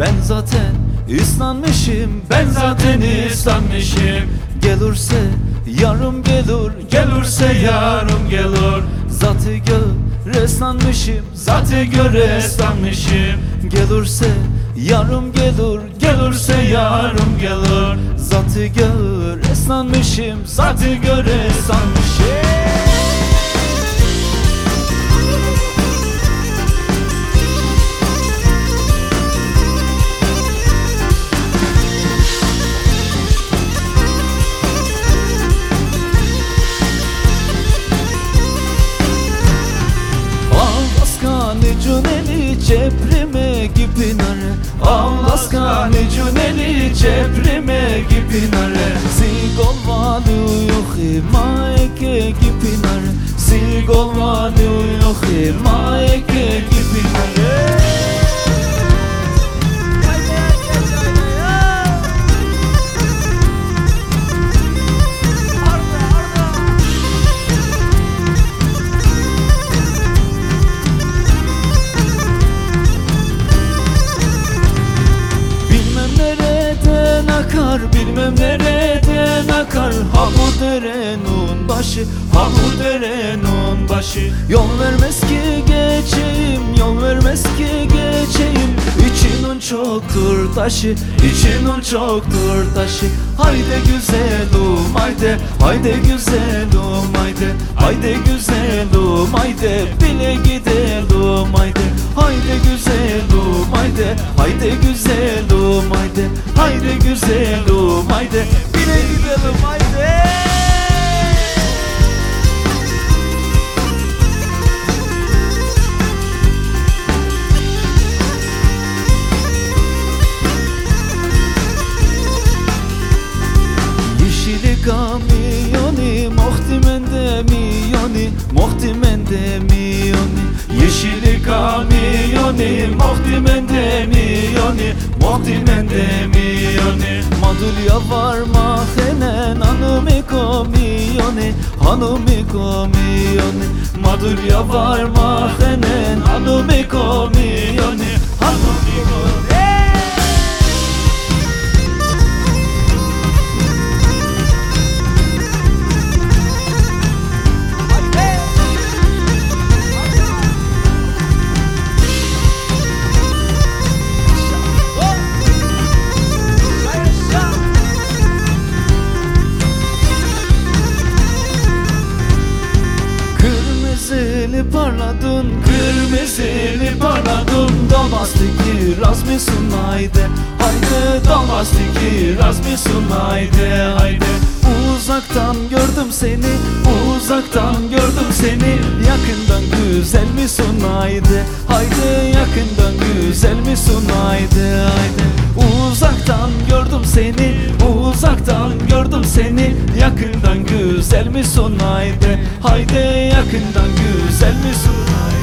Ben zaten ıslanmışım Ben zaten ıslanmışım. Gelirse yarım gelir Gelirse yarım gelir Zatı gör ıslanmışım Zatı göre ıslanmışım. Gelirse yarım gelir Gelirse yarım gelir Zatı gör ıslanmışım Zatı göre ıslanmışım ceprime gibi nare. Sigol vali uyuhi maeke akar bilmem nereden akar. Ha bu derenin başı Ha bu derenin başı. Yol vermez ki geçeyim Yol vermez ki geçeyim. İçinin çoktur taşı İçinin çoktur taşı. Haydi güzelim haydi Haydi güzelim haydi. Haydi güzelim haydi Bile gidelim haydi. Haydi güzelim haydi Haydi güzelim haydi Haydi güzelim haydi. Bile gidelim haydi. Yeşili kamyoni Muhtimende miyoni Muhtimende miyoni. Yeşili kamyoni Muhtimende miyoni Muhtimende miyoni Madulya var mahenen Hanımı komiyoni Hanımı komiyoni. Madulya var mahenen Hanımı komiyoni Hanımı komiyoni Kırmızılı parladın Kırmızılı parladın. Damastiki razmisun haydi Haydi Damastiki razmisun haydi haydi. Uzaktan gördüm seni Uzaktan gördüm seni. Yakından güzel misin haydi Haydi yakından güzel misin haydi haydi. Uzaktan gördüm seni Uzaktan gördüm seni. Yakından güzel misin haydi Haydi yakından güzel haydi Güzel